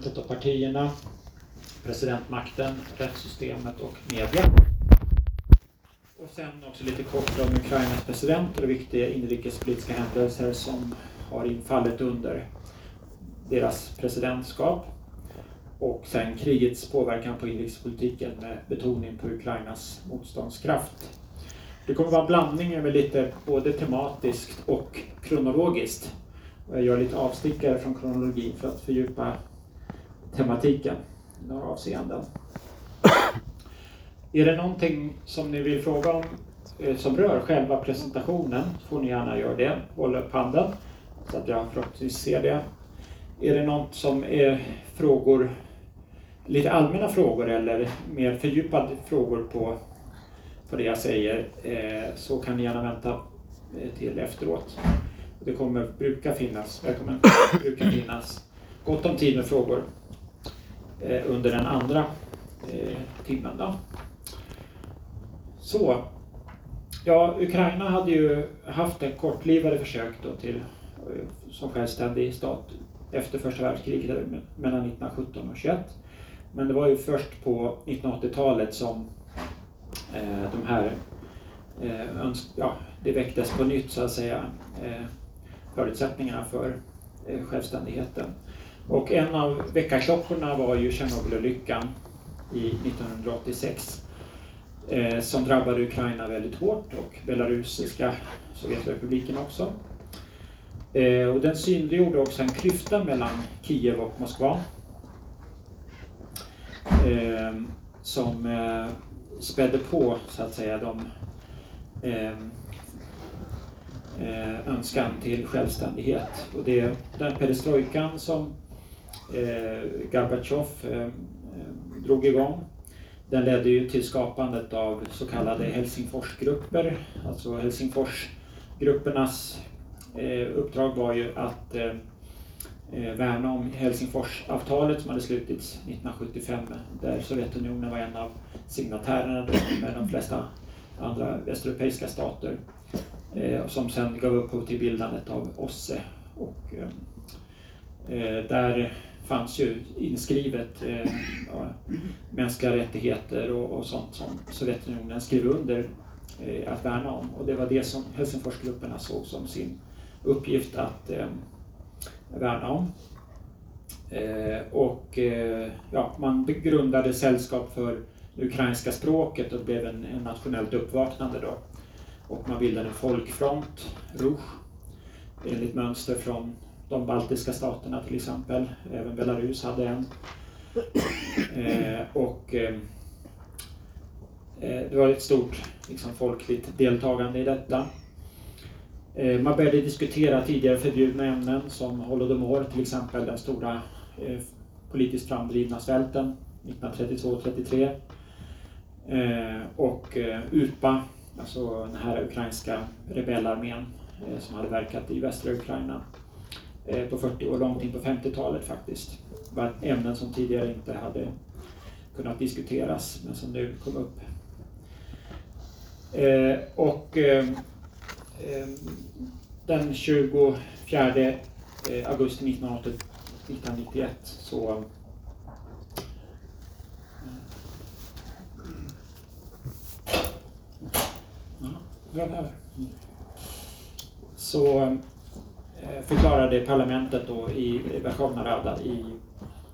parlamentet och partierna, presidentmakten, rättssystemet och media. Och sen också lite kort om Ukrainas president och viktiga inrikespolitiska händelser som har infallit under deras presidentskap. Och sen krigets påverkan på inrikespolitiken med betoning på Ukrainas motståndskraft. Det kommer vara en blandning med lite både tematiskt och kronologiskt. Jag gör lite avstickare från kronologin för att fördjupa tematiken i några avseenden. Är det någonting som ni vill fråga om eh, som rör själva presentationen får ni gärna göra det. Håll upp handen så att jag förhoppningsvis ser det. Är det något som är frågor, lite allmänna frågor eller mer fördjupade frågor på, på det jag säger eh, så kan ni gärna vänta eh, till efteråt. Det kommer brukar finnas, välkommen, brukar finnas gott om tid med frågor Eh, under den andra eh, timmen. Då. Så, ja, Ukraina hade ju haft en kortlivade försök då till, eh, som självständig stat efter första världskriget mellan 1917 och 21. Men det var ju först på 1980-talet som eh, de här, eh, ja, det väcktes på nytt så att säga, eh, förutsättningarna för eh, självständigheten. Och en av väckarklockorna var ju Tjernobylolyckan i 1986 eh, som drabbade Ukraina väldigt hårt och belarusiska Sovjetrepubliken också. Eh, och den synliggjorde också en klyfta mellan Kiev och Moskva eh, som eh, spädde på så att säga de eh, eh önskan till självständighet. Och det är den perestrojkan som Eh, Gorbatjov eh, eh, drog igång den ledde ju till skapandet av så kallade Helsingforsgrupper. Alltså Helsingforsgruppernas eh, uppdrag var ju att eh, eh värna om Helsingforsavtalet som hade slutits 1975 där Sovjetunionen var en av signatärerna med de flesta andra västeuropeiska stater. Eh, som sen gav upphov till bildandet av OSSE. Och, eh där fanns ju inskrivet eh, mänskliga rättigheter och, och, sånt som Sovjetunionen skrev under eh, att värna om. Och det var det som Helsingforsgrupperna såg som sin uppgift att eh, värna om. Eh, och eh, ja, man grundade sällskap för det ukrainska språket och blev en, en nationellt uppvaknande då. Och man bildade en folkfront, Rouge, enligt mönster från de baltiska staterna till exempel. Även Belarus hade en. Eh, och eh, eh, det var ett stort liksom, folkligt deltagande i detta. Eh, man började diskutera tidigare förbjudna ämnen som Holodomor, till exempel den stora eh, politiskt framdrivna svälten 1932-33. Eh, och eh, UPA, alltså den här ukrainska rebellarmén eh, som hade verkat i västra Ukraina Eh, på 40 och långt in på 50-talet faktiskt. Det var ämnen som tidigare inte hade kunnat diskuteras men som nu kom upp. Eh, och eh, eh den 24 eh, augusti 1991 så så Eh, förklarade parlamentet då i Verkhovna Rada i,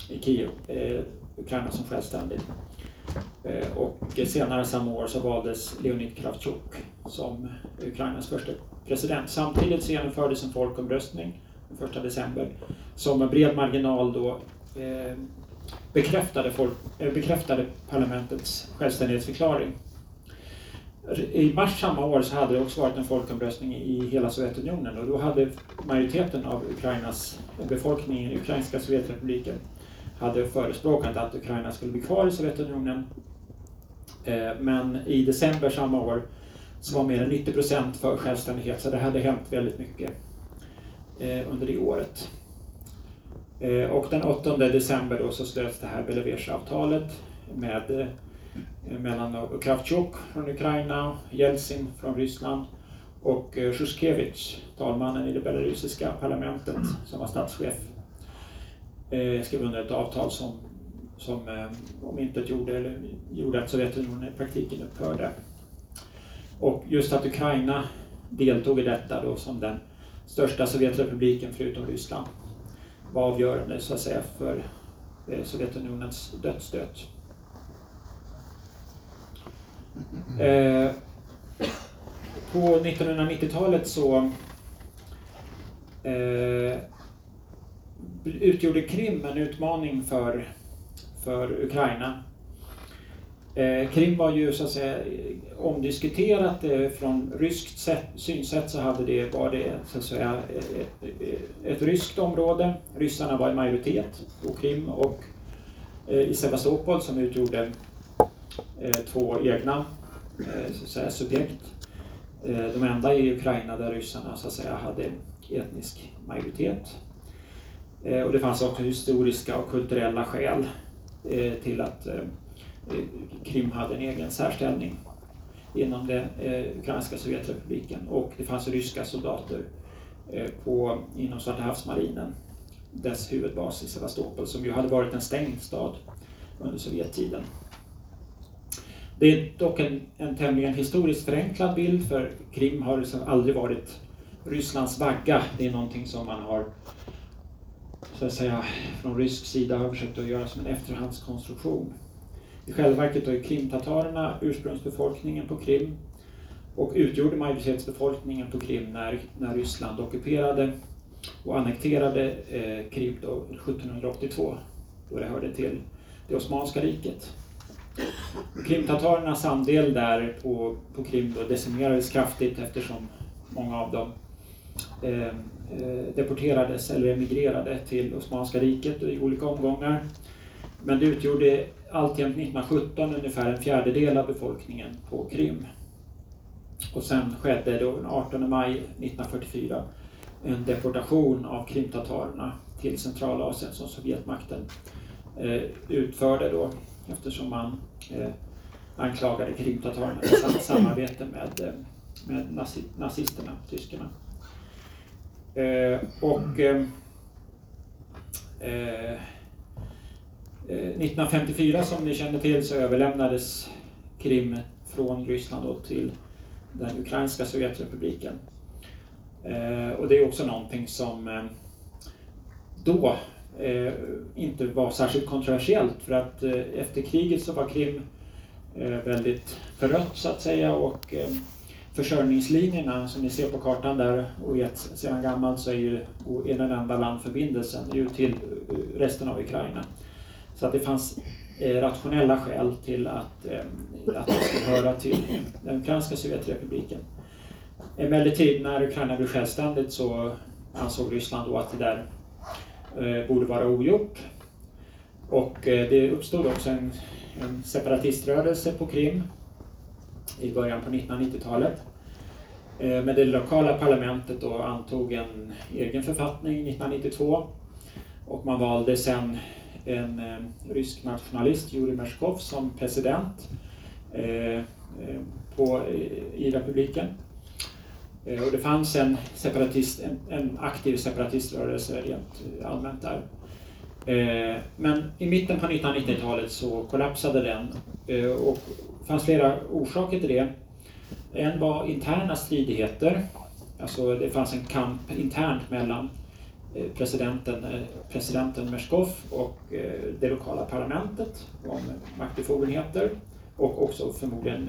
i Kiev eh, Ukraina som självständigt. Eh, och senare samma år så valdes Leonid Kravchuk som Ukrainas första president. Samtidigt så genomfördes en folkomröstning den 1 december som med bred marginal då eh, bekräftade, folk, eh, bekräftade parlamentets självständighetsförklaring i mars samma år så hade det också varit en folkomröstning i hela Sovjetunionen och då hade majoriteten av Ukrainas befolkning i Ukrainska Sovjetrepubliken hade förespråkat att Ukraina skulle bli kvar i Sovjetunionen. Eh, men i december samma år så var mer än 90 procent för självständighet så det hade hänt väldigt mycket eh, under det året. Eh, och den 8 december då så slöts det här Belaversavtalet med mellan Kravchuk från Ukraina, Jeltsin från Ryssland och eh, Sjuskevitj, talmannen i det belarusiska parlamentet, som var statschef. Eh, skrev under ett avtal som, som eh, om inte gjorde, eller gjorde att Sovjetunionen i praktiken upphörde. Och just att Ukraina deltog i detta då som den största Sovjetrepubliken förutom Ryssland var avgörande så att säga för Sovjetunionens dödsstöt. Eh, på 1990-talet så eh, utgjorde Krim en utmaning för, för Ukraina. Eh, Krim var ju så att säga omdiskuterat. Eh, från ryskt sätt, synsätt så hade det, var det så att säga ett, ett ryskt område. Ryssarna var i majoritet på Krim och eh, i Sevastopol som utgjorde Eh, två egna eh, så att säga, subjekt. Eh, de enda i Ukraina där ryssarna så att säga hade etnisk majoritet. Och det fanns också historiska och kulturella skäl till att Krim hade en egen särställning inom den ukrainska Sovjetrepubliken och det fanns ryska soldater på, inom Svarta havsmarinen, dess huvudbas i Sevastopol, som ju hade varit en stängd stad under Sovjettiden. Det är dock en, en tämligen historiskt förenklad bild för Krim har liksom aldrig varit Rysslands vagga. Det är någonting som man har så att säga, från rysk sida har försökt att göra som en efterhandskonstruktion. I själva verket är krimtatarerna ursprungsbefolkningen på Krim och utgjorde majoritetsbefolkningen på Krim när, när Ryssland ockuperade och annekterade eh, Krim då 1782 då det hörde till det Osmanska riket. Krimtatarernas andel där på, på Krim då decimerades kraftigt eftersom många av dem eh, eh deporterades eller emigrerade till Osmanska riket i olika omgångar. Men det utgjorde alltjämt 1917 ungefär en fjärdedel av befolkningen på Krim. Och sen skedde då den 18 maj 1944 en deportation av krimtatarerna till Centralasien som Sovjetmakten eh, utförde då eftersom man eh, anklagade krimtatarerna för samarbete med, eh, med med nazisterna, tyskarna. Eh, och eh, eh, eh 1954 som ni känner till så överlämnades Krim från Ryssland till den ukrainska Sovjetrepubliken. Eh, och det är också någonting som eh, då eh, inte var särskilt kontroversiellt för att eh, efter kriget så var Krim eh, väldigt förött så att säga och eh, försörjningslinjerna som ni ser på kartan där och vet sedan gammalt så är ju är den enda landförbindelsen ju till resten av Ukraina. Så att det fanns eh, rationella skäl till att, eh, att det skulle höra till den ukrainska Sovjetrepubliken. Emellertid när Ukraina blev självständigt så ansåg Ryssland då att det där Eh, borde vara ogjort. Och eh, det uppstod också en, en separatiströrelse på Krim i början på 1990-talet. Eh, men det lokala parlamentet då antog en egen författning 1992 och man valde sen en rysk nationalist, Jurij Merskov, som president på, i republiken. Eh, och det fanns en, separatist, en, en aktiv separatiströrelse rent eh, allmänt där. Eh, men i mitten på 1990-talet så kollapsade den och det fanns flera orsaker till det. En var interna stridigheter. Alltså det fanns en kamp internt mellan presidenten, presidenten Merskov och det lokala parlamentet om maktbefogenheter och också förmodligen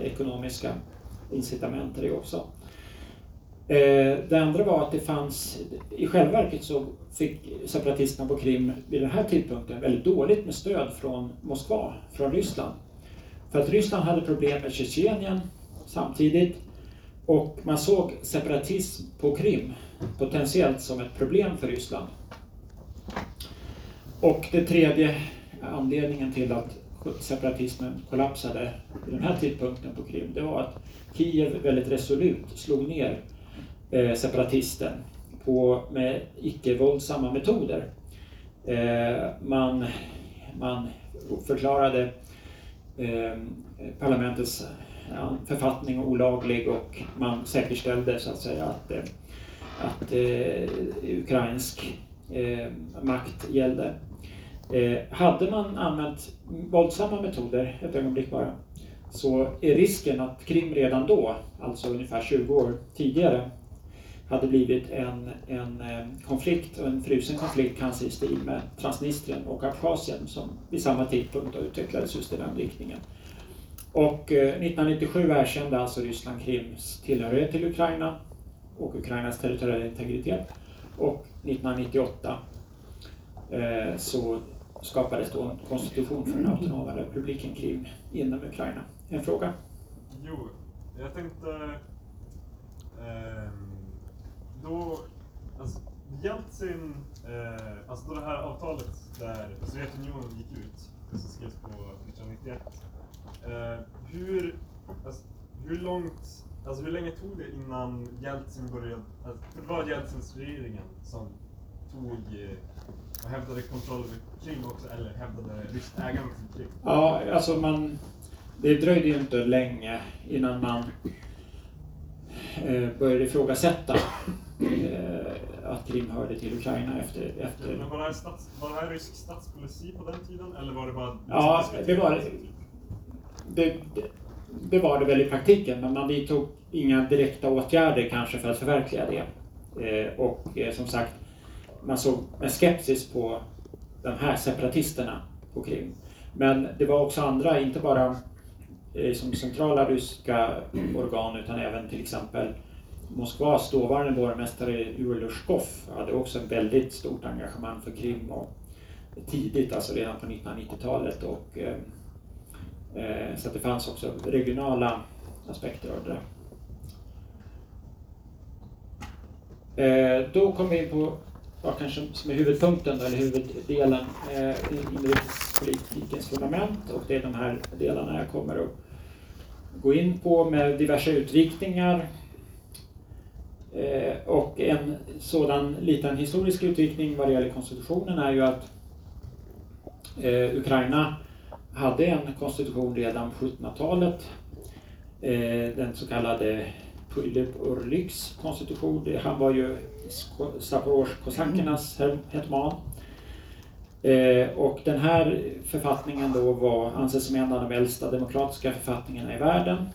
ekonomiska incitament till det också. Eh, det andra var att det fanns, i själva verket så fick separatisterna på Krim vid den här tidpunkten väldigt dåligt med stöd från Moskva, från Ryssland. För att Ryssland hade problem med Tjetjenien samtidigt och man såg separatism på Krim potentiellt som ett problem för Ryssland. Och det tredje anledningen till att separatismen kollapsade vid den här tidpunkten på Krim, det var att Kiev väldigt resolut slog ner eh, separatisten på, med icke-våldsamma metoder. Eh, man, man förklarade eh, parlamentets ja, författning olaglig och man säkerställde så att säga att, eh, att eh, ukrainsk eh, makt gällde. Eh, hade man använt våldsamma metoder, ett ögonblick bara, så är risken att Krim redan då, alltså ungefär 20 år tidigare, hade blivit en, en eh, konflikt, en frusen konflikt kanske i stil med Transnistrien och Abchazien som vid samma tidpunkt utvecklades just i den riktningen. Och eh, 1997 erkände alltså Ryssland Krims tillhörighet till Ukraina och Ukrainas territoriella integritet. Och 1998 eh, så skapades då en konstitution för den autonoma republiken Krim inom Ukraina. En fråga? Jo, jag tänkte eh, då, alltså Jeltsin, eh, alltså då det här avtalet där Sovjetunionen gick ut, det som skrevs på 1991. Eh, hur, alltså, hur långt, alltså hur länge tog det innan Jeltsin började, alltså, det var Jeltsins regeringen som tog eh, hävdade kontroll över Krim också, eller hävdade ryskt ägande till Krim? Ja, alltså man, det dröjde ju inte länge innan man eh, började ifrågasätta eh, att Krim hörde till Ukraina efter... efter... Men var, det här stats, var det här rysk statspolicy på den tiden, eller var det bara... Ja, det var det, det, det var det väl i praktiken, men man vidtog inga direkta åtgärder kanske för att förverkliga det. Eh, och eh, som sagt, man såg med skepsis på de här separatisterna på Krim. Men det var också andra, inte bara eh, som centrala ryska organ utan även till exempel Moskvas dåvarande borgmästare Jurij hade också ett väldigt stort engagemang för Krim och tidigt, alltså redan på 1990-talet. Och, eh, eh, så att det fanns också regionala aspekter av det eh, Då kom vi in på ja, kanske som är huvudpunkten eller huvuddelen eh, i inrikespolitikens fundament och det är de här delarna jag kommer att gå in på med diverse utvikningar. Eh, och en sådan liten historisk utvikning vad det gäller konstitutionen är ju att eh, Ukraina hade en konstitution redan på 1700-talet. Eh, den så kallade Pylip Orlyks konstitution. Han var ju Zaporozjkosakernas hetman. Eh, och den här författningen då var, anses som en av de äldsta demokratiska författningarna i världen.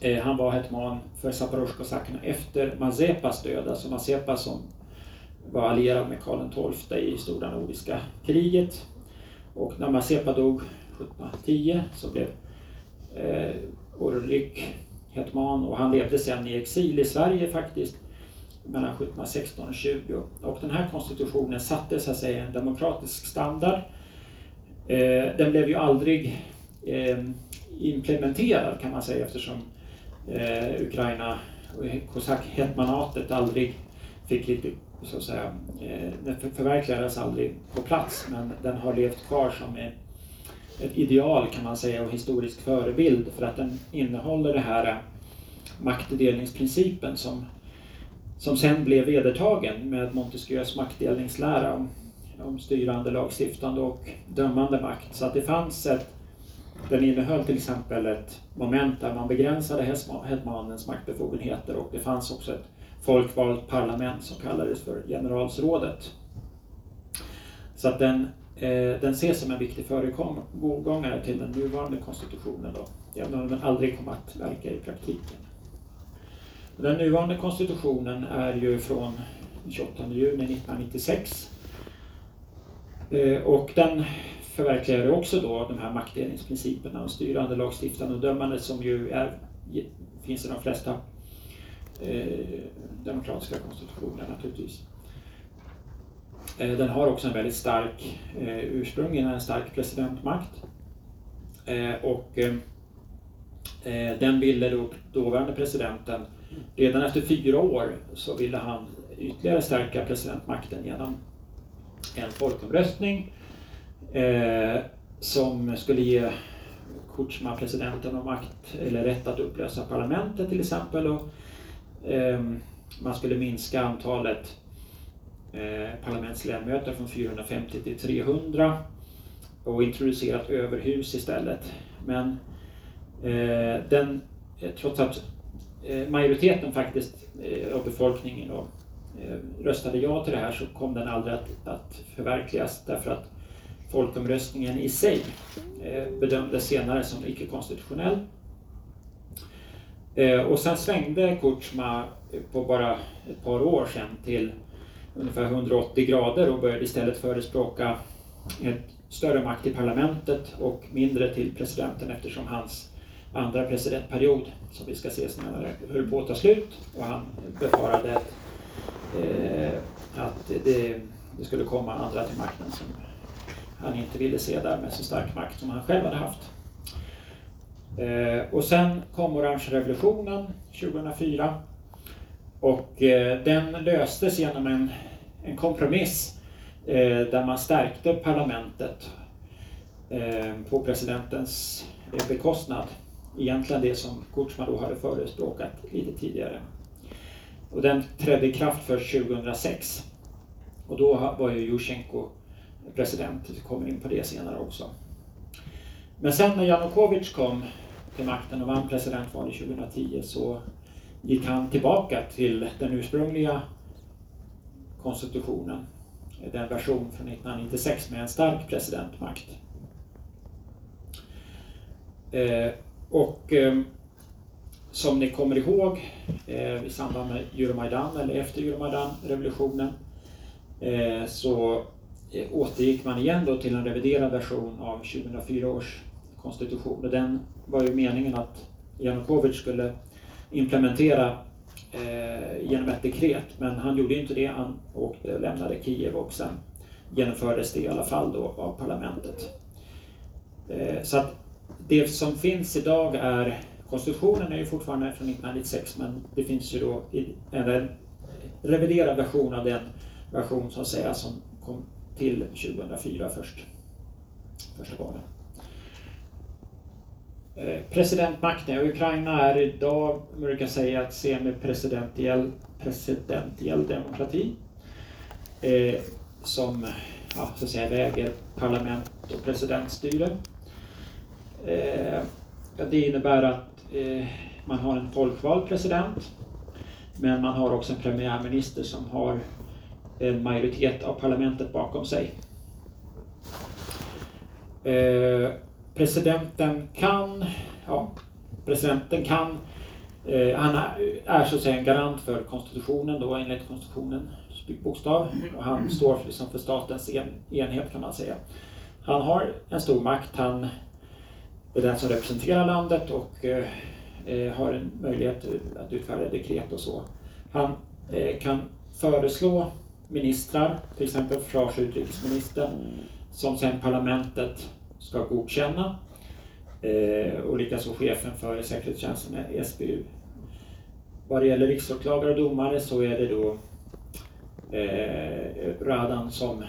Eh, han var hetman för Zaporozjkosakerna efter Mazepas död, alltså Mazepa som var allierad med Karl XII i Stora Nordiska kriget. Och när Mazepa dog 1710 så blev eh, Orlik hetman och han levde sedan i exil i Sverige faktiskt mellan 1716 och 20. Och den här konstitutionen satte så att säga en demokratisk standard. Eh, den blev ju aldrig eh, implementerad kan man säga eftersom eh, Ukraina och kosackhetmanatet aldrig fick lite så att säga, eh, den förverkligades aldrig på plats men den har levt kvar som ett, ett ideal kan man säga och historisk förebild för att den innehåller det här eh, maktdelningsprincipen som, som sen blev vedertagen med Montesquieus maktdelningslära om, om styrande, lagstiftande och dömande makt. Så att det fanns ett den innehöll till exempel ett moment där man begränsade hetmanens maktbefogenheter och det fanns också ett folkvalt parlament som kallades för generalsrådet. Så att den, eh, den ses som en viktig föregångare till den nuvarande konstitutionen då, även om den aldrig kom att verka i praktiken. Den nuvarande konstitutionen är ju från 28 juni 1996 eh, och den förverkligar också då de här maktdelningsprinciperna och styrande, lagstiftande och dömande som ju är, finns i de flesta eh, demokratiska konstitutioner naturligtvis. Eh, den har också en väldigt stark, eh, ursprungligen en stark presidentmakt. Eh, och eh, eh den ville då dåvarande presidenten, redan efter fyra år så ville han ytterligare stärka presidentmakten genom en folkomröstning eh, som skulle ge Kutjma presidenten makt eller rätt att upplösa parlamentet till exempel. Och, eh, man skulle minska antalet eh, parlamentsledamöter från 450 till 300 och introducera ett överhus istället. Men eh, den, eh, trots att Eh, majoriteten faktiskt eh, av befolkningen då, eh, röstade ja till det här så kom den aldrig att, att förverkligas därför att folkomröstningen i sig bedömdes senare som icke-konstitutionell. Och sen svängde Kutjma på bara ett par år sedan till ungefär 180 grader och började istället förespråka ett större makt i parlamentet och mindre till presidenten eftersom hans andra presidentperiod, som vi ska se senare, höll på att ta slut och han befarade att, eh, att det, det, skulle komma andra till makten som han inte ville se där med så stark makt som han själv hade haft. Eh, och sen kom orange revolutionen 2004 och eh, den löstes genom en, en kompromiss eh, där man stärkte parlamentet eh, på presidentens eh, bekostnad. Egentligen det som Kutjma då hade förespråkat lite tidigare. Och den trädde i kraft först 2006. Och då var ju Jusjenko president, vi kommer in på det senare också. Men sen när Janukovic kom till makten och vann presidentvalet 2010 så gick han tillbaka till den ursprungliga konstitutionen. Den version från 1996 med en stark presidentmakt. Eh, och eh, som ni kommer ihåg eh, i samband med Euromaidan eller efter Euromaidan-revolutionen eh, så eh, återgick man igen då till en reviderad version av 2004 års konstitution. Och den var ju meningen att Janukovic skulle implementera eh, genom ett dekret, men han gjorde inte det. Han åkte och lämnade Kiev och sen genomfördes det i alla fall då av parlamentet. Eh, så att det som finns idag är Konstitutionen är ju fortfarande från 1996 men det finns ju då en reviderad version av den version så att säga som kom till 2004 först. Första gången. Eh, presidentmakten. I Ukraina är idag, man brukar säga, att semipresidentiell presidentiell demokrati. Eh, som ja, så att säga, väger parlament och presidentstyre. Eh, det innebär att eh, man har en folkvald president. Men man har också en premiärminister som har en majoritet av parlamentet bakom sig. Eh, presidenten kan, ja, presidenten kan, eh, han är så att säga en garant för konstitutionen då enligt konstitutionen bokstav och han står för, liksom för statens en, enhet kan man säga. Han har en stor makt, han är den som representerar landet och eh, eh, har en möjlighet att utfärda dekret och så. Han eh, kan föreslå ministrar, till exempel försvars och utrikesministern, som sen parlamentet ska godkänna. Eh, och likaså chefen för säkerhetstjänsten, SBU. Vad det gäller riksåklagare och domare så är det då eh, Radan som,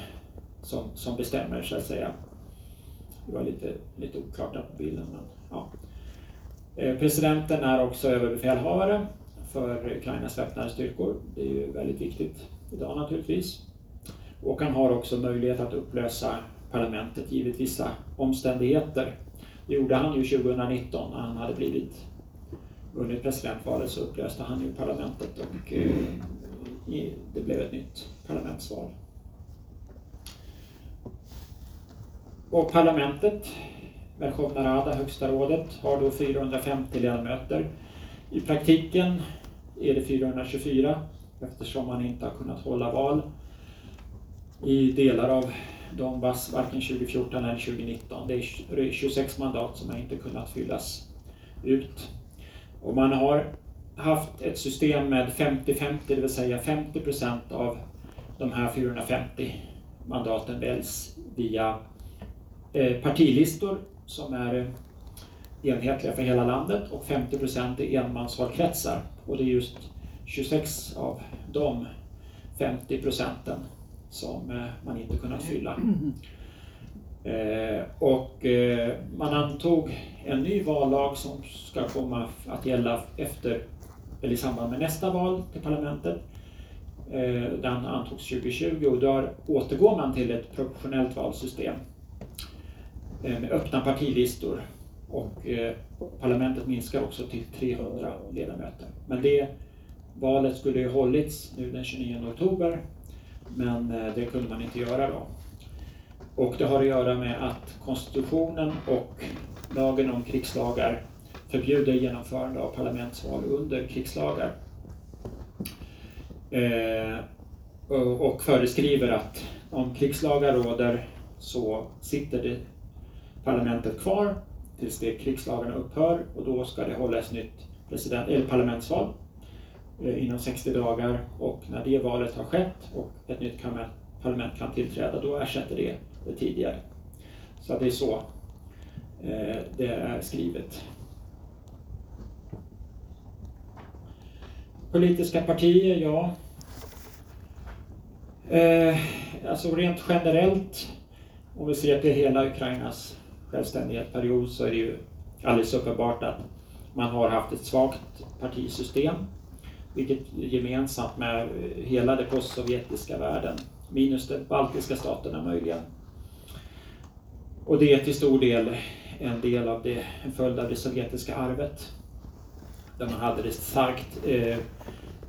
som, som bestämmer så att säga. Det var lite, lite oklart där på bilden. Men, ja. Eh, presidenten är också överbefälhavare för Ukrainas väpnade styrkor. Det är ju väldigt viktigt idag naturligtvis. Och han har också möjlighet att upplösa parlamentet givet vissa omständigheter. Det gjorde han ju 2019 när han hade blivit vunnit presidentvalet så upplöste han ju parlamentet och eh, det blev ett nytt parlamentsval. Och parlamentet, Verkhovna Rada, högsta rådet, har då 450 ledamöter. I praktiken är det 424 eftersom man inte har kunnat hålla val i delar av Donbass varken 2014 eller 2019. Det är 26 mandat som har inte kunnat fyllas ut. Och man har haft ett system med 50-50, det vill säga 50 procent av de här 450 mandaten väljs via partilistor som är enhetliga för hela landet och 50 procent är enmansvalkretsar. Och det är just 26 av de 50 procenten som eh, man inte kunnat fylla. Eh, och eh, man antog en ny vallag som ska komma att gälla efter, eller i samband med nästa val till parlamentet. Den antogs 2020 och då återgår man till ett proportionellt valsystem Eh, med öppna partilistor och eh, parlamentet minskar också till 300 ledamöter. Men det valet skulle ju hållits nu den 29 oktober men eh, det kunde man inte göra då. Och det har att göra med att konstitutionen och lagen om krigslagar förbjuder genomförande av parlamentsval under krigslagar. Eh, och föreskriver att om krigslagar råder så sitter det parlamentet kvar tills det krigslagarna upphör och då ska det hållas nytt president, eller parlamentsval eh, inom 60 dagar och när det valet har skett och ett nytt parlament kan tillträda då ersätter det det tidigare. Så det är så eh, det är skrivet. Politiska partier, ja. Eh, alltså rent generellt, om vi ser till hela Ukrainas självständighetsperiod så är det ju alldeles uppenbart att man har haft ett svagt partisystem, vilket gemensamt med hela den postsovjetiska världen, minus de baltiska staterna möjligen. Och det är till stor del en del av det, en följd av det sovjetiska arvet. Där man hade ett starkt eh,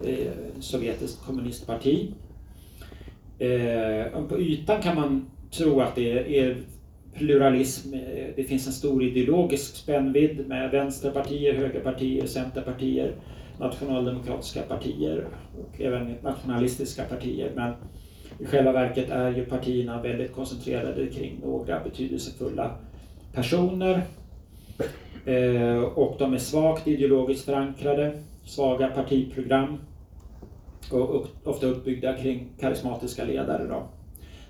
eh, sovjetiskt kommunistparti. Eh, på ytan kan man tro att det är pluralism. Eh, det finns en stor ideologisk spännvidd med vänsterpartier, högerpartier, centerpartier, nationaldemokratiska partier och även nationalistiska partier. Men i själva verket är ju partierna väldigt koncentrerade kring några betydelsefulla personer. Eh, och de är svagt ideologiskt förankrade, svaga partiprogram och ofta uppbyggda kring karismatiska ledare. Då.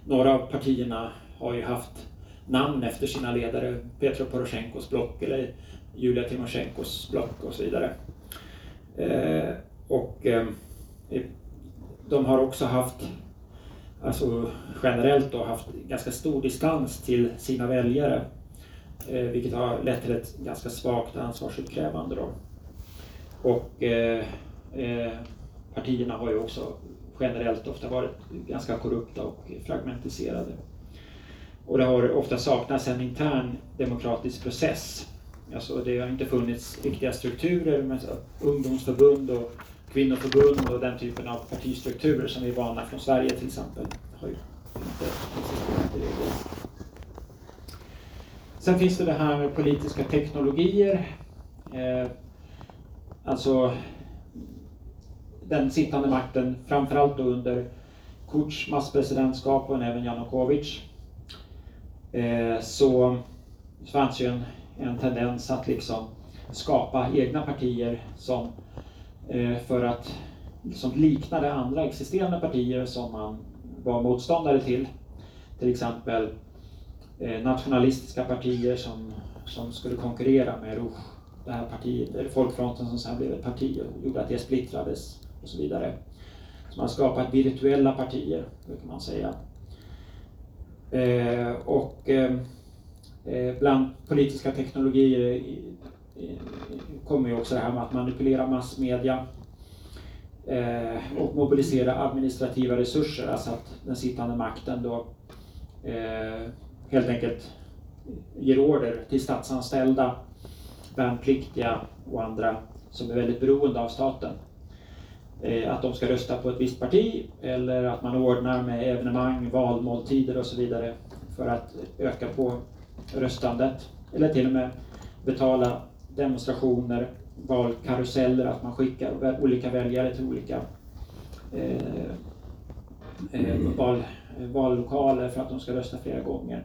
Några av partierna har ju haft namn efter sina ledare, Petro Poroshenkos block eller Julia Timosjenkos block och så vidare. Eh, och eh, de har också haft, alltså generellt då, haft ganska stor distans till sina väljare. Eh, vilket har lett till ett ganska svagt ansvarsutkrävande. Då. Och eh, eh, partierna har ju också generellt ofta varit ganska korrupta och fragmentiserade. Och det har ofta saknats en intern demokratisk process. Alltså det har inte funnits riktiga strukturer med ungdomsförbund och kvinnoförbund och den typen av partistrukturer som vi är vana från Sverige till exempel. Har ju inte. Sen finns det det här med politiska teknologier. Eh, alltså den sittande makten, framförallt under Kurz masspresidentskap och även Janukovic, Eh, så fanns ju en, en tendens att liksom skapa egna partier som eh, för att som liknade andra existerande partier som man var motståndare till. Till exempel eh, nationalistiska partier som, som skulle konkurrera med Rouge, det här partiet, eller Folkfronten som sen blev ett parti och gjorde att det splittrades och så vidare. Så man skapade virtuella partier, brukar man säga. Eh, och eh, eh, bland politiska teknologier kommer ju också det här med att manipulera massmedia eh, och mobilisera administrativa resurser, alltså att den sittande makten då eh, helt enkelt ger order till statsanställda, värnpliktiga och andra som är väldigt beroende av staten. Eh, att de ska rösta på ett visst parti eller att man ordnar med evenemang, valmåltider och så vidare för att öka på röstandet. Eller till och med betala demonstrationer, valkaruseller, att man skickar olika väljare till olika eh, eh, val, vallokaler för att de ska rösta flera gånger.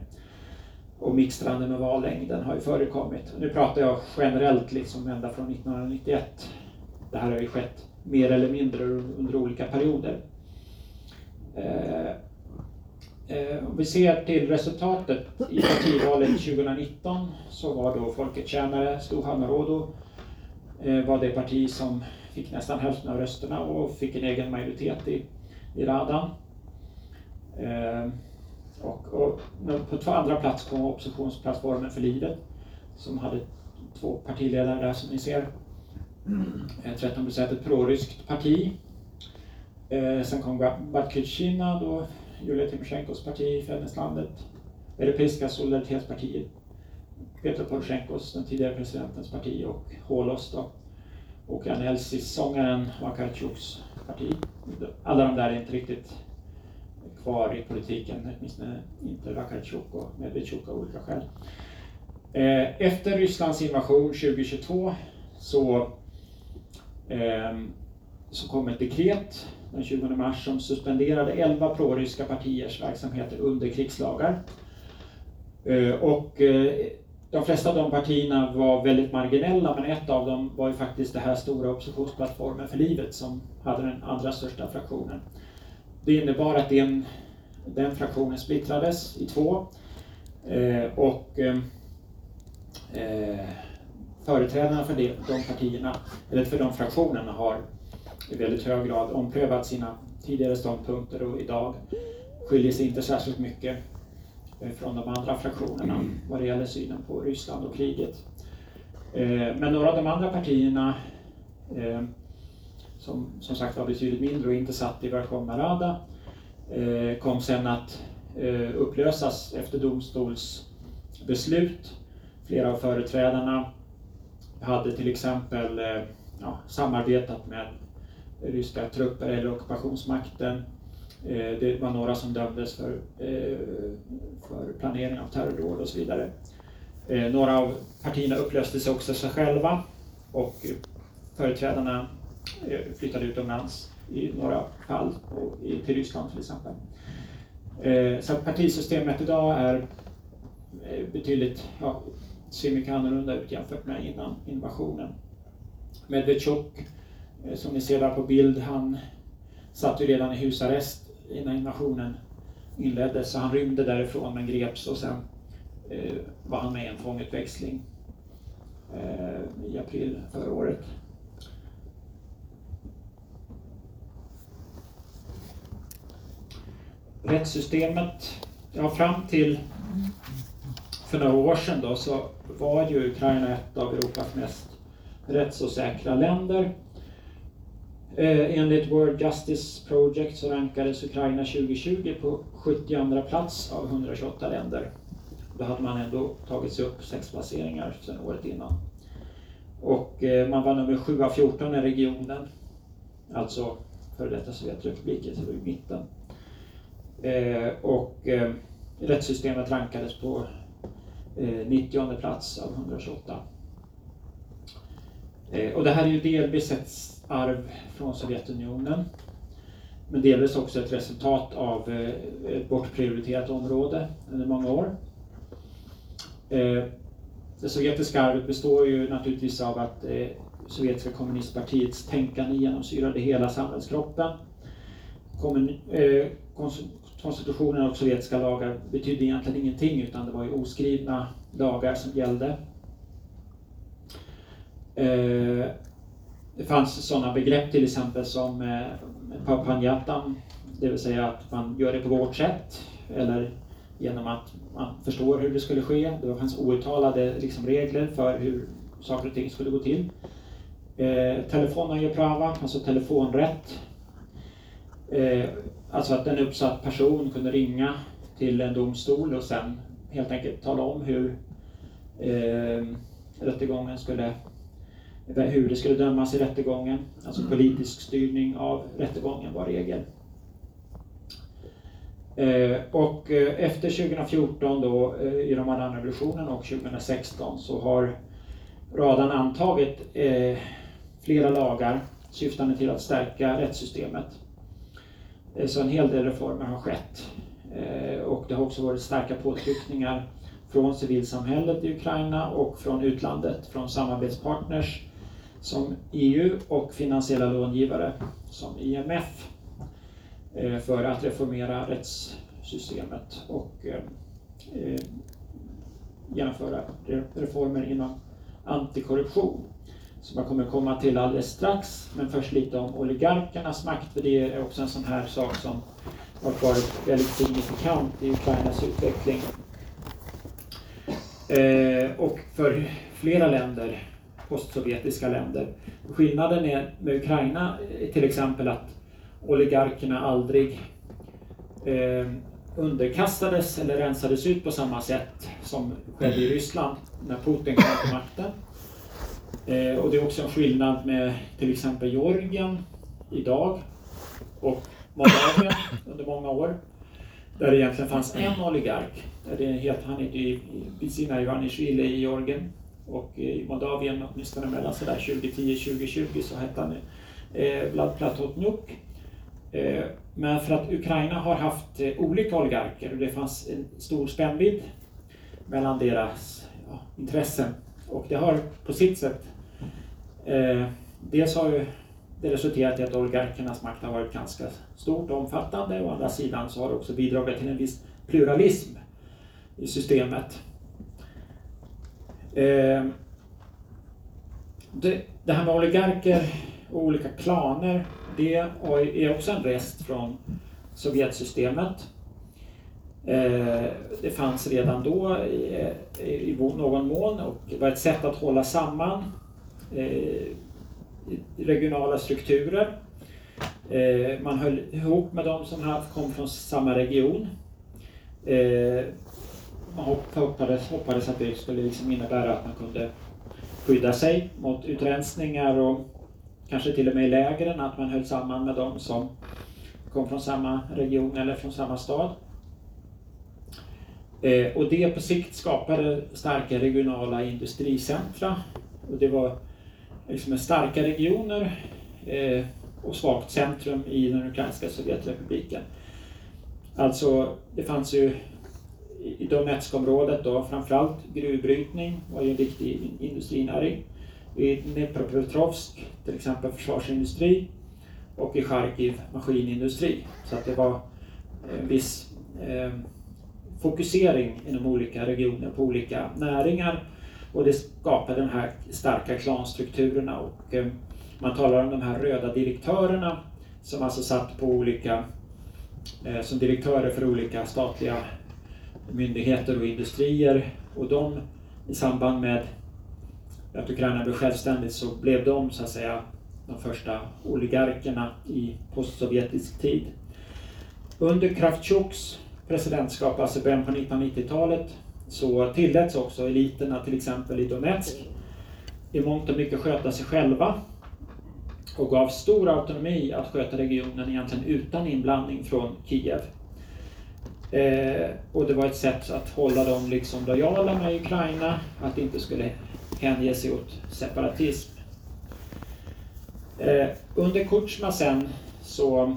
Och mixtrande med vallängden har ju förekommit. Nu pratar jag generellt liksom ända från 1991. Det här har ju skett mer eller mindre under olika perioder. Eh, eh, om vi ser till resultatet i partivalet 2019 så var då Folkets tjänare, Stohammar eh, var det parti som fick nästan hälften av rösterna och fick en egen majoritet i, i Radan. Eh, och, och, på två andra plats kom oppositionsplattformen för livet som hade två partiledare där som ni ser. Mm. 13 procent ett proryskt parti. Eh, sen kom Batjkytjina, då Julia Timosjenkos parti, Fäderneslandet, Europeiska solidaritetspartiet, Petro Porosjenkos, den tidigare presidentens parti och Holos då, och Anelsis-sångaren Vakarchuks parti. Alla de där är inte riktigt kvar i politiken, åtminstone inte Vakarchuk och Medvedchuk av olika skäl. Eh, efter Rysslands invasion 2022 så, Ehm, så kom ett dekret den 20 mars som suspenderade 11 proryska partiers verksamheter under krigslagar. Ehm, eh, och de flesta av de partierna var väldigt marginella men ett av dem var ju faktiskt det här stora oppositionsplattformen för livet som hade den allra största fraktionen. Det innebar att den, den fraktionen splittrades i två ehm, och eh, företrädarna för de, de partierna, eller för de fraktionerna har i väldigt hög grad omprövat sina tidigare ståndpunkter och idag skiljer sig inte särskilt mycket eh, från de andra fraktionerna vad det gäller synen på Ryssland och kriget. Eh, men några av de andra partierna eh, som som sagt var betydligt mindre och inte satt i Verkhovna Rada kom sen att upplösas efter domstolsbeslut Flera av företrädarna hade till exempel eh, ja, samarbetat med ryska trupper eller ockupationsmakten. Eh, det var några som dömdes för, eh, för planering av terrordåd och så vidare. Några av partierna upplöstes också sig själva och företrädarna flyttade utomlands i några fall, till Ryssland till exempel. Så partisystemet idag är betydligt ja, ser mycket annorlunda ut jämfört med innan invasionen. Medvedchuk, eh, som ni ser där på bild, han satt ju redan i husarrest innan invasionen inleddes, så han rymde därifrån men greps och sen eh, var han med i en fångutväxling eh, i april förra året. Rättssystemet, ja fram till för några år sedan då, så var ju Ukraina ett av Europas mest rättsosäkra länder. Eh, enligt World Justice Project så rankades Ukraina 2020 på 72 plats av 128 länder. Då hade man ändå tagit sig upp sex placeringar sedan året innan. Och eh, man var nummer 7 av 14 i regionen, alltså före detta Sovjetrepubliken, så det var i mitten. Eh, och eh, rättssystemet rankades på Eh, 90 plats av 128. Eh, och det här är ju delvis ett arv från Sovjetunionen. Men delvis också ett resultat av eh, ett bortprioriterat område under många år. Det sovjetiska arvet består ju naturligtvis av att sovjetiska kommunistpartiets tänkande genomsyrade hela samhällskroppen. Konstitutionen och sovjetiska lagar betydde egentligen ingenting utan det var ju oskrivna lagar som gällde. Eh, det fanns sådana begrepp till exempel som eh, papanjatan, det vill säga att man gör det på vårt sätt eller genom att man förstår hur det skulle ske. Det fanns outtalade liksom, regler för hur saker och ting skulle gå till. Eh, prava, alltså telefonrätt. Eh, Alltså att en uppsatt person kunde ringa till en domstol och sen helt enkelt tala om hur eh, rättegången skulle hur det skulle dömas i rättegången. Alltså mm. politisk styrning av rättegången var regel. Eh, och eh, efter 2014 då eh, i Ramadanrevolutionen och 2016 så har radan antagit eh, flera lagar syftande till att stärka rättssystemet. Eh, så en hel del reformer har skett. Eh, och det har också varit starka påtryckningar från civilsamhället i Ukraina och från utlandet, från samarbetspartners som EU och finansiella långivare som IMF eh, för att reformera rättssystemet och genomföra reformer inom antikorruption som jag kommer komma till alldeles strax. Men först lite om oligarkernas makt, för det är också en sån här sak som har varit väldigt signifikant i Ukrainas utveckling. Eh, och för flera länder, postsovjetiska länder. Skillnaden är med Ukraina är till exempel att oligarkerna aldrig eh, underkastades eller rensades ut på samma sätt som skedde i Ryssland när Putin kom till makten. Eh, och det är också en skillnad med till exempel Georgien idag och Moldavien under många år. Där det egentligen fanns en oligark. Där det heter, han heter Bidzina Ivanishvili i Georgien. Och i Moldavien, åtminstone mellan 2010-2020, så hette han eh, Vlad Platotnjuk. Eh, men för att Ukraina har haft eh, olika oligarker och det fanns en stor spännvidd mellan deras ja, intressen. Och det har på sitt sätt, eh, dels har ju det resulterat i att oligarkernas makt har varit ganska stort och omfattande. Å andra sidan så har det också bidragit till en viss pluralism i systemet. Eh, det, det här med oligarker och olika klaner, det är också en rest från Sovjetsystemet. Eh, det fanns redan då i eh, någon mån och var ett sätt att hålla samman eh, regionala strukturer. Man höll ihop med de som kom från samma region. Man hoppades, hoppades att det skulle liksom innebära att man kunde skydda sig mot utrensningar och kanske till och med i lägren, att man höll samman med de som kom från samma region eller från samma stad. Eh, och det på sikt skapade starka regionala industricentra. Och det var liksom starka regioner eh, och svagt centrum i den ukrainska Sovjetrepubliken. Alltså, det fanns ju i Donetskområdet då framförallt gruvbrytning var ju en viktig industrinäring. I Dnipropetrovsk till exempel försvarsindustri och i Charkiv maskinindustri. Så att det var eh, en viss eh, fokusering inom olika regioner på olika näringar. Och det skapade de här starka klanstrukturerna. Och eh, man talar om de här röda direktörerna som alltså satt på olika, eh, som direktörer för olika statliga myndigheter och industrier. Och de i samband med att Ukraina blev självständigt så blev de så att säga de första oligarkerna i postsovjetisk tid. Under Kravtjuks presidentskap, alltså början på 1990-talet, så tilläts också eliterna, till exempel i Donetsk, i mångt och mycket sköta sig själva och gav stor autonomi att sköta regionen egentligen utan inblandning från Kiev. Eh, och det var ett sätt att hålla dem liksom lojala med Ukraina, att inte skulle hänge sig åt separatism. Eh, under Kutjma sen så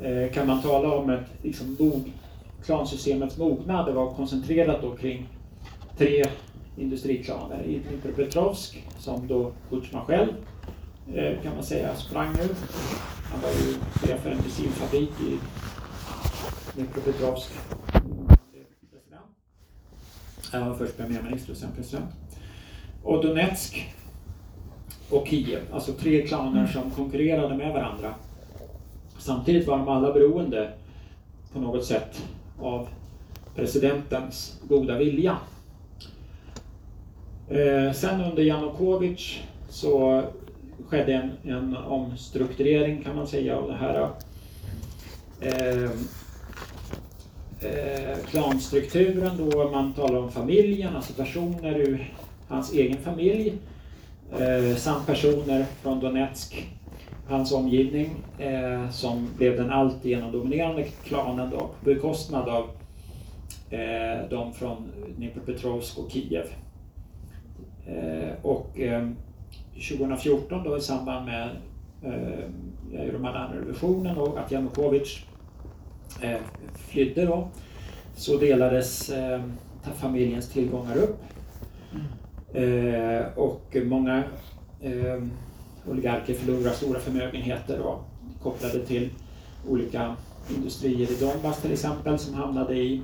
Eh, kan man tala om ett liksom, mog, klansystemets mognad. Det var koncentrerat då kring tre industriklaner. I Dnipropetrovsk, som då Kutjma själv eh, kan man säga sprang ur. Han var ju chef för en missilfabrik i Dnipropetrovsk. Han var först premiärminister och sen president. Och Donetsk och Kiev, alltså tre klaner som konkurrerade med varandra. Samtidigt var de alla beroende på något sätt av presidentens goda vilja. Eh, sen under Janukovic så skedde en, en omstrukturering kan man säga av det här eh, eh, klanstrukturen då man talar om familjen, alltså personer ur hans egen familj eh, samt personer från Donetsk, hans omgivning, eh, som blev den alltigenom dominerande klanen då, på bekostnad av eh, de från Dnipropetrovsk och Kiev. Eh, och 2014 eh, då i samband med eh, Euromadan-revolutionen och att Janukovic eh, flydde då, så delades eh, familjens tillgångar upp. Eh, och många eh, oligarker förlorar stora förmögenheter och kopplade till olika industrier i Donbass till exempel som hamnade i,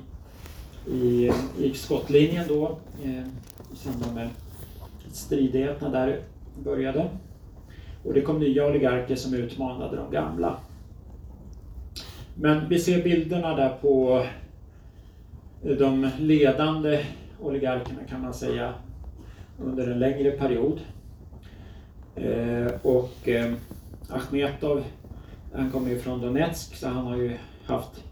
i, i skottlinjen då eh, i samband med stridigheterna där började. Och det kom nya oligarker som utmanade de gamla. Men vi ser bilderna där på eh, de ledande oligarkerna kan man säga under en längre period. Eh, och eh, Achmetov, han kommer ju från Donetsk så han har ju haft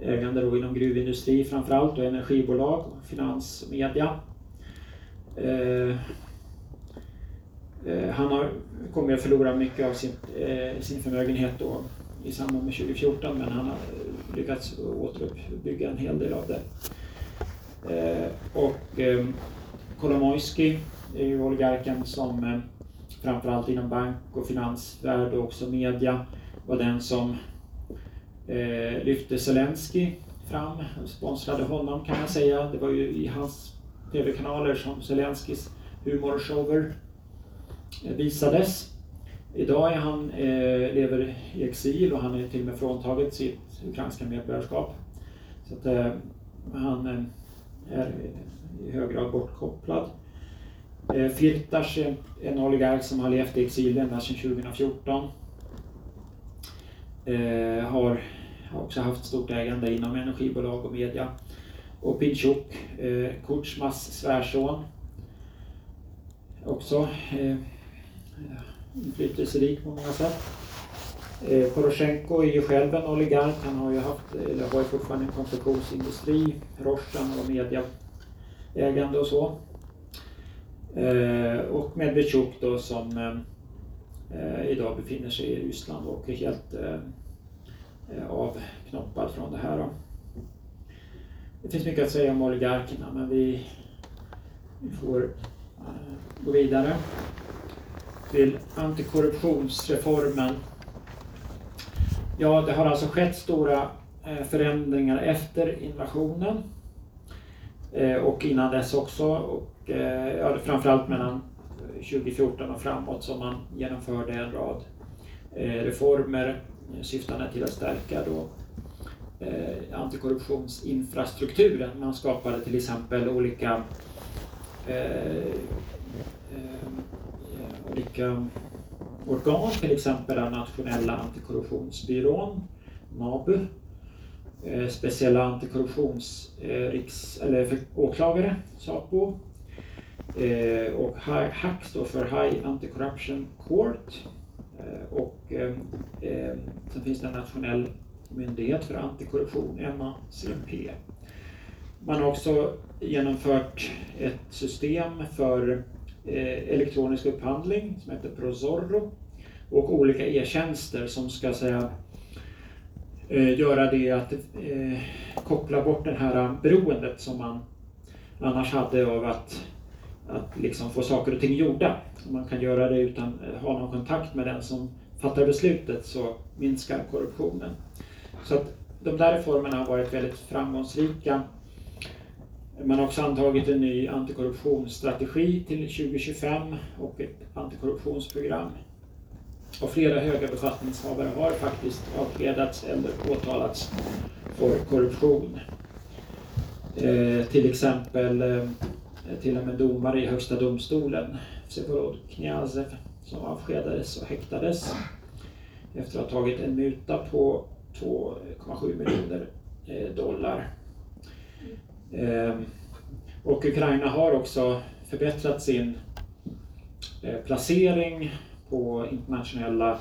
ägande då inom gruvindustri framförallt och energibolag, finans och media. Eh, Eh, han har kommer att förlora mycket av sin, eh, sin förmögenhet då i samband med 2014 men han har eh, lyckats återuppbygga en hel del av det. Eh, och eh, Kolomoisky är ju oligarken som eh, framförallt inom bank och finansvärld och också media var den som eh, lyfte Zelensky fram och sponsrade honom kan man säga. Det var ju i hans tv-kanaler som Zelenskys humorshower eh, visades. Idag är han, eh, lever i exil och han är till och med fråntaget sitt ukrainska medborgarskap. Så att, eh, han eh, är i hög grad bortkopplad. Eh, Firtash är en oligark som har levt i exil ända sedan 2014. Eh, har, har också haft stort ägande inom energibolag och media. Och Pinchuk, eh, Kutjmas svärson, också eh, inflytelserik på många sätt. Eh, Poroshenko är ju själv en oligark. Han har ju haft, eller har ju fortfarande en konfektionsindustri, Roshan och mediaägande och så. Eh, och Medvedchuk då som eh, idag befinner sig i Ryssland och är helt eh, eh, avknoppad från det här. Då. Det finns mycket att säga om oligarkerna men vi, vi får eh, gå vidare till antikorruptionsreformen. Ja, det har alltså skett stora eh, förändringar efter invasionen Eh, och innan dess också. Och, eh, ja, framförallt mellan 2014 och framåt som man genomförde en rad eh, reformer syftande till att stärka då eh, antikorruptionsinfrastrukturen. Man skapade till exempel olika olika organ, till exempel den nationella antikorruptionsbyrån, NABU, Eh, speciella antikorruptionsriks, eh, eller åklagare, SAPO, eh, och HAC står för High Anti-Corruption Court. Och ehm, ehm, sen finns det en nationell myndighet för antikorruption, MACP. Man har också genomfört ett system för elektronisk upphandling som heter Prozorro. Och olika e-tjänster som ska säga Eh, göra det att eh, koppla bort det här beroendet som man annars hade av att, att liksom få saker och ting gjorda. Om man kan göra det utan att ha någon kontakt med den som fattar beslutet så minskar korruptionen. Så att de där reformerna har varit väldigt framgångsrika man har också antagit en ny antikorruptionsstrategi till 2025 och ett antikorruptionsprogram. Och flera höga befattningshavare har faktiskt avskedats eller åtalats för korruption. Eh, till exempel eh, till och med domare i Högsta domstolen, Vsevolod Kniazev, som avskedades och häktades efter att ha tagit en muta på 2,7 miljoner eh, dollar. Eh, och Ukraina har också förbättrat sin eh, placering på internationella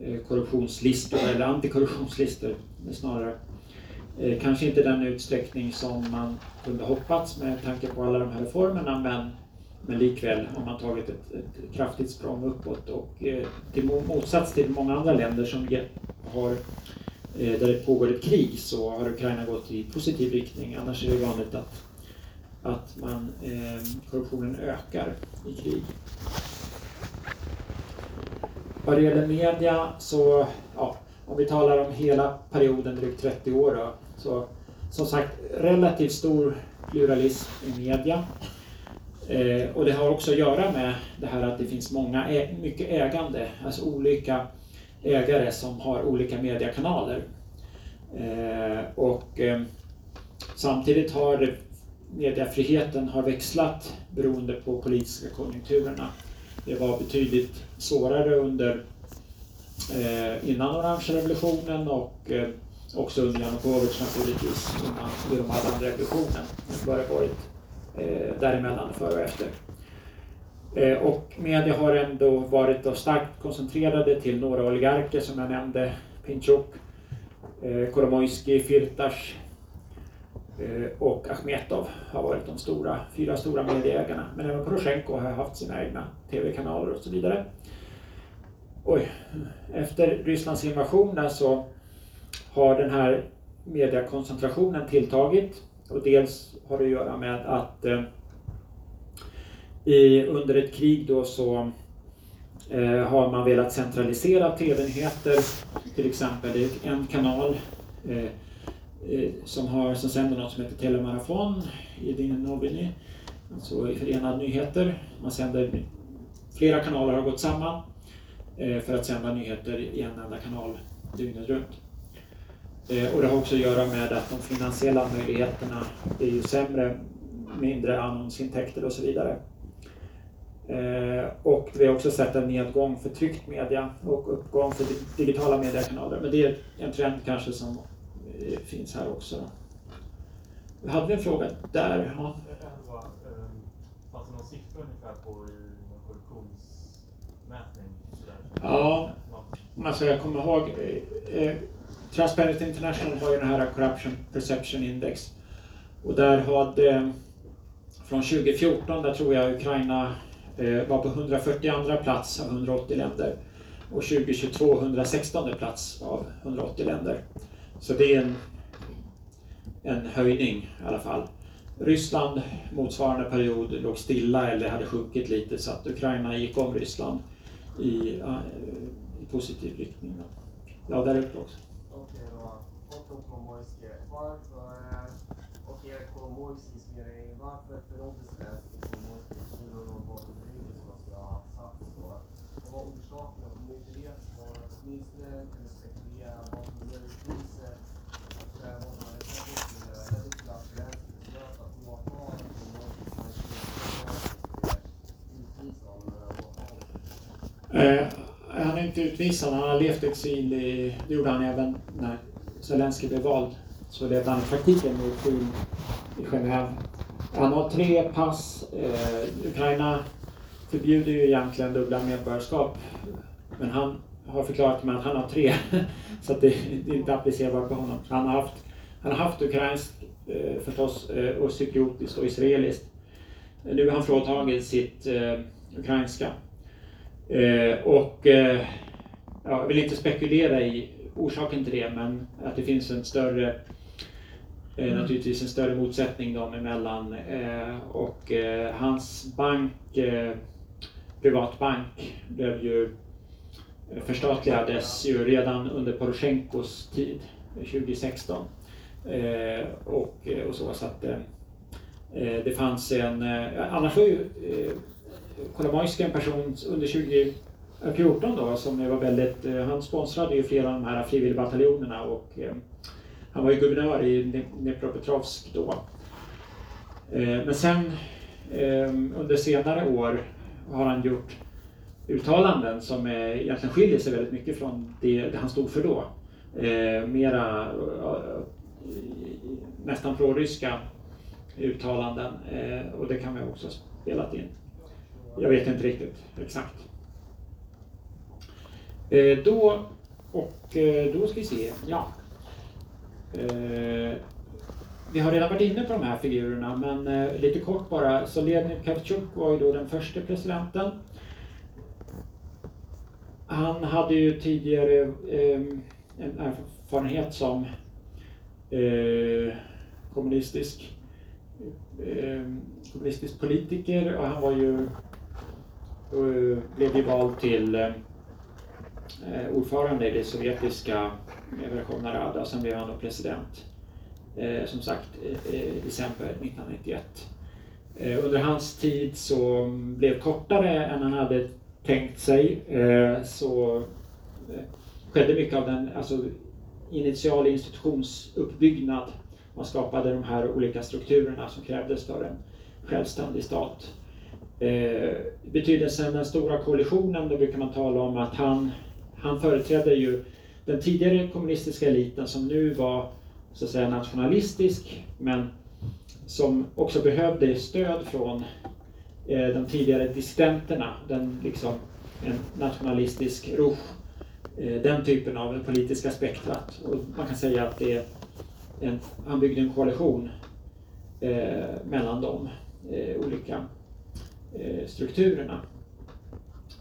eh, korruptionslistor, eller antikorruptionslistor snarare. Eh, kanske inte den utsträckning som man kunde hoppats med tanke på alla de här reformerna men, men likväl har man tagit ett, ett kraftigt språng uppåt och eh, till motsats till många andra länder som har där det pågår ett krig så har Ukraina gått i positiv riktning. Annars är det vanligt att, att man, eh, korruptionen ökar i krig. Vad det gäller media så, ja, om vi talar om hela perioden drygt 30 år då, så som sagt relativt stor pluralism i media. Eh, och det har också att göra med det här att det finns många, mycket ägande, alltså olika ägare som har olika mediekanaler. Eh, och eh, samtidigt har mediefriheten har växlat beroende på politiska konjunkturerna. Det var betydligt svårare under eh, innan orangea revolutionen och eh, också under Janukovytj naturligtvis, innan andra revolutionen. Det har varit eh, däremellan, före och efter. Eh, och media har ändå varit då starkt koncentrerade till några oligarker som jag nämnde, Pinchuk, eh, Kolomoisky, Firtash Eh, och Achmetov har varit de stora, fyra stora medieägarna. Men även Poroshenko har haft sina egna tv-kanaler och så vidare. Oj. Efter Rysslands invasion där så har den här mediekoncentrationen tilltagit. Och dels har det att göra med att eh, i, under ett krig då så eh, har man velat centralisera tv-nyheter. Till exempel Det är en kanal eh, Eh, som, har, som sänder något som heter Telemarafon i din Novini, alltså i Förenade Nyheter. Man sänder, flera kanaler har gått samman eh, för att sända nyheter i en enda kanal dygnet runt. Eh, och det har också att göra med att de finansiella möjligheterna är ju sämre, mindre annonsintäkter och så vidare. Och vi har också sett en nedgång för tryckt media och uppgång för digitala mediekanaler. Men det är en trend kanske som finns här också. Vi hade en fråga där. Ja. Fanns det någon siffra ungefär på korruptionsmätning? Ja, alltså jag kommer ihåg eh, Transparency International har ju den här Corruption Perception Index. Och där hade från 2014, där tror jag Ukraina Eh, var på 142 plats av 180 länder och 2022 116 plats av 180 länder. Så det är en, en höjning i alla fall. Ryssland motsvarande period låg stilla eller hade sjunkit lite så att Ukraina gick om Ryssland i, eh, i positiv riktning. Ja, där uppe också. Okej då. Varför, varför förråddes det Komorskis vad orsaken och om inte vet vad åtminstone kunde spekulera vad som möjligtvis vad som hade skett ledde till att Zelenskyj beslöt att åtala Eh, han är inte utvisad, han har levt exil i, det gjorde han även när Zelenskyj blev vald. Så levde han i praktiken i exil i Genève. Han har tre pass. Eh, Ukraina förbjuder ju egentligen dubbla medborgarskap. Men han har förklarat med att han har tre. Så att det, det är inte applicerbart på honom. Han har haft, han har haft ukrainskt eh, förstås eh, och cypriotiskt och israeliskt. Nu har han fråntagit sitt eh, ukrainska. Eh, och eh, jag vill inte spekulera i orsaken till det men att det finns en större eh, mm. naturligtvis en större motsättning dem emellan. Eh, och eh, hans bank privatbank blev ju eh, förstatligades ju redan under Poroshenkos tid, 2016. Eh, och, eh, och så, så att eh, eh det fanns en, eh, annars var ju eh, Kolomojski en person under 2014 då som var väldigt, eh, han sponsrade ju flera av de här frivilligbataljonerna och eh, han var ju guvernör i Dnepropetrovsk då. Eh, men sen under senare år har han gjort uttalanden som egentligen skiljer sig väldigt mycket från det, det han stod för då. Mera nästan proryska uttalanden och det kan vi också ha spelat in. Jag vet inte riktigt exakt. Eh, då och eh, då ska vi se, ja. Eh, vi har redan varit inne på de här figurerna, men eh, lite kort bara. Så Leonid Kravchuk var ju då den första presidenten. Han hade ju tidigare eh, en erfarenhet som eh, kommunistisk, eh, kommunistisk politiker och han var ju, blev ju vald till eh, ordförande i det sovjetiska eh, Verkhovna Rada, sen blev han då president eh, som sagt i december 1991. Eh, under hans tid så mm, blev kortare än han hade tänkt sig. Eh, så eh, skedde mycket av den alltså, initiala institutionsuppbyggnad. Man skapade de här olika strukturerna som krävdes för en självständig stat. Eh, betydelsen den stora koalitionen, då brukar man tala om att han, han företrädde ju den tidigare kommunistiska eliten som nu var så att säga nationalistisk men som också behövde stöd från eh, de tidigare dissidenterna, den liksom en nationalistisk rouge, eh, den typen av politiska spektrat. Och man kan säga att det en, han byggde en koalition eh, mellan de eh, olika Eh, strukturerna.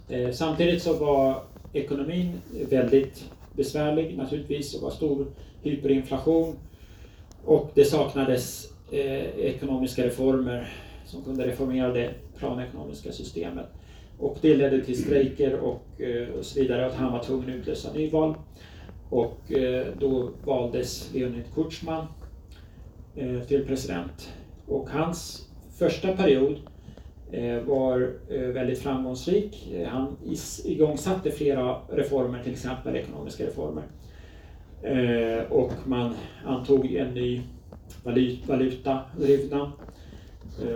Eh, samtidigt så var ekonomin väldigt besvärlig naturligtvis. Det var stor hyperinflation och det saknades eh, ekonomiska reformer som kunde reformera det planekonomiska systemet. Och det ledde till strejker och, och så vidare, att han var tvungen att utlösa nyval. Och då valdes Leonid Kutjman till president. Och hans första period Eh, var eh, väldigt framgångsrik. Eh, han igångsatte flera reformer, till exempel ekonomiska reformer. Och man antog en ny valuta, hryvnad,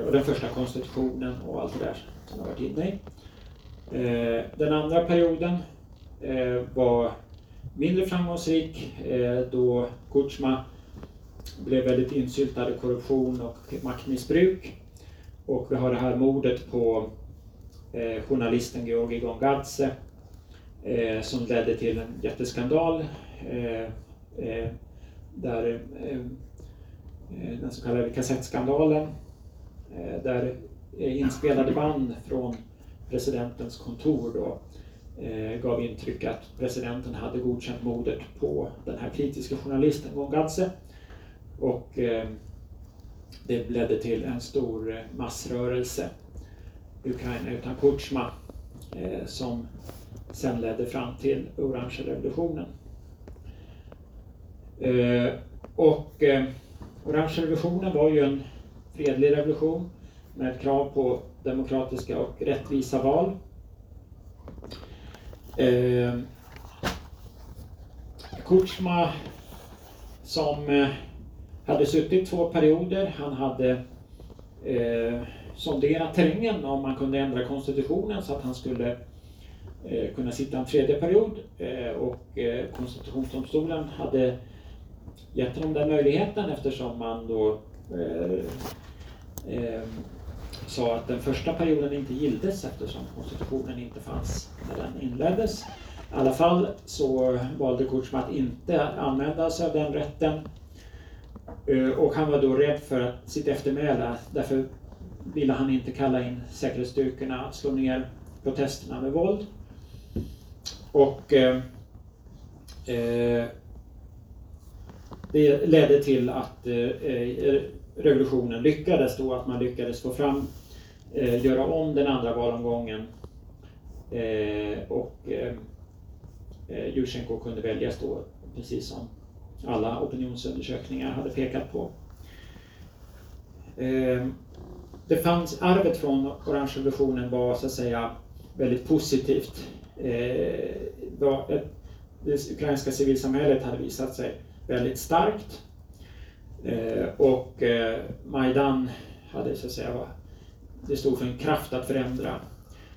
och den första konstitutionen och allt det där som jag varit inne i. Den andra perioden var mindre framgångsrik då Kutjma blev väldigt insyltad i korruption och maktmissbruk. Och vi har det här mordet på eh, journalisten Georgi Gongadze eh, som ledde till en jätteskandal eh, eh, där eh, eh den så kallade kassettskandalen eh, där eh, inspelade band från presidentens kontor då eh, gav intryck att presidenten hade godkänt mordet på den här kritiska journalisten Gongadze. Och det ledde till en stor massrörelse massrörelse, Ukraina utan Kutjma, eh, som sen ledde fram till orange revolutionen. Eh, och orange revolutionen var ju en fredlig revolution med krav på demokratiska och rättvisa val. Kutjma som hade suttit två perioder, han hade eh, sonderat terrängen om man kunde ändra konstitutionen så att han skulle eh, kunna sitta en tredje period eh, och eh, konstitutionsdomstolen hade gett honom den möjligheten eftersom man då eh, eh, sa att den första perioden inte gildes eftersom konstitutionen inte fanns när den inleddes. I alla fall så valde Kutjma att inte använda sig av den rätten. Eh, och han var då rädd för att sitt eftermäle, därför ville han inte kalla in säkerhetsstyrkorna att slå ner protesterna med våld. Och eh, eh det ledde till att eh, eh, revolutionen lyckades då, att man lyckades få fram, eh, göra om den andra valomgången eh, och eh, Jusjenko kunde väljas då, precis som alla opinionsundersökningar hade pekat på. Ehm, det fanns, arvet från orangerevolutionen var så att säga väldigt positivt. Ehm, det ukrainska civilsamhället hade visat sig väldigt starkt. Ehm, och eh, Majdan hade så att säga, det stod för en kraft att förändra.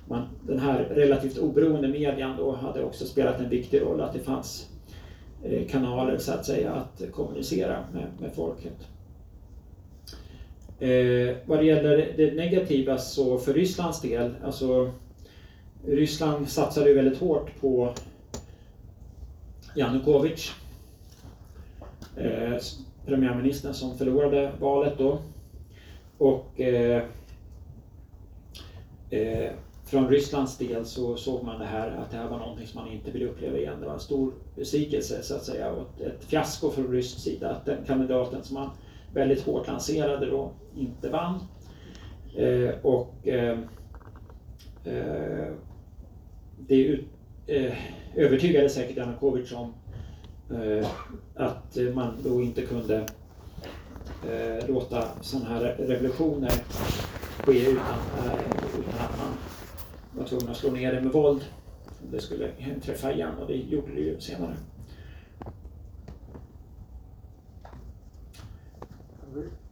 Man, den här relativt oberoende median då hade också spelat en viktig roll, att det fanns Eh, kanaler så att säga att kommunicera med, med folket. Eh, vad det gäller det negativa så för Rysslands del, alltså Ryssland satsade ju väldigt hårt på Janukovic, eh, premiärministern som förlorade valet då. Och eh, eh, från Rysslands del så såg man det här att det här var någonting som man inte ville uppleva igen. Det var en stor besvikelse så att säga och ett, fiasko från rysk sida att den kandidaten som man väldigt hårt lanserade då inte vann. Eh, och eh, eh det eh, övertygade säkert Janukovyč om eh, att man då inte kunde eh, låta sådana här revolutioner ske utan, eh, utan att man var tvungen att slå ner det med våld. om Det skulle träffa igen och det gjorde det ju senare.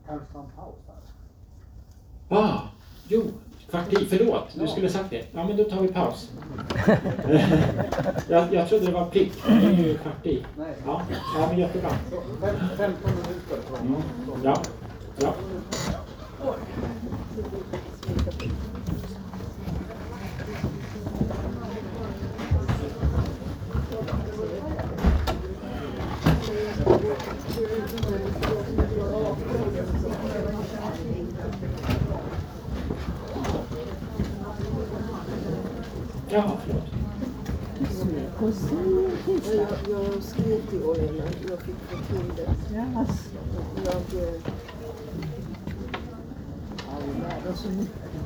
Kanske ta en paus här. Ah, jo, kvart i, förlåt, du skulle sagt det. Ja men då tar vi paus. jag, jag trodde det var men det är ju kvart i. Ja, ja men jättebra. Så, fem- 15 minuter. Ja, ja. Jaha, förlåt. Jag, jag skrev till Olena, jag fick få till det. Jag, eh,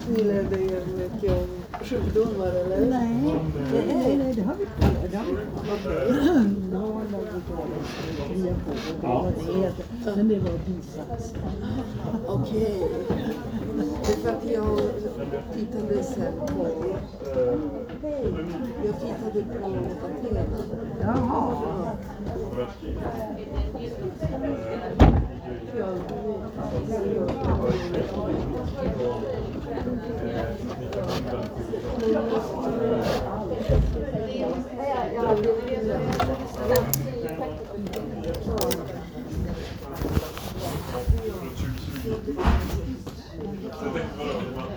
ni lärde er mycket om sjukdomar eller? Nej, nej, nej, det har vi inte. Det har vad det heter. Men det var bisats. Okej. Det är för att jag tittade sen på... 备，有基础的功能和资源，然后就